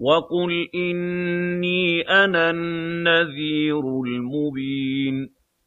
وَقُلْ إِنِّي أَنَا النَّذِيرُ الْمُبِينُ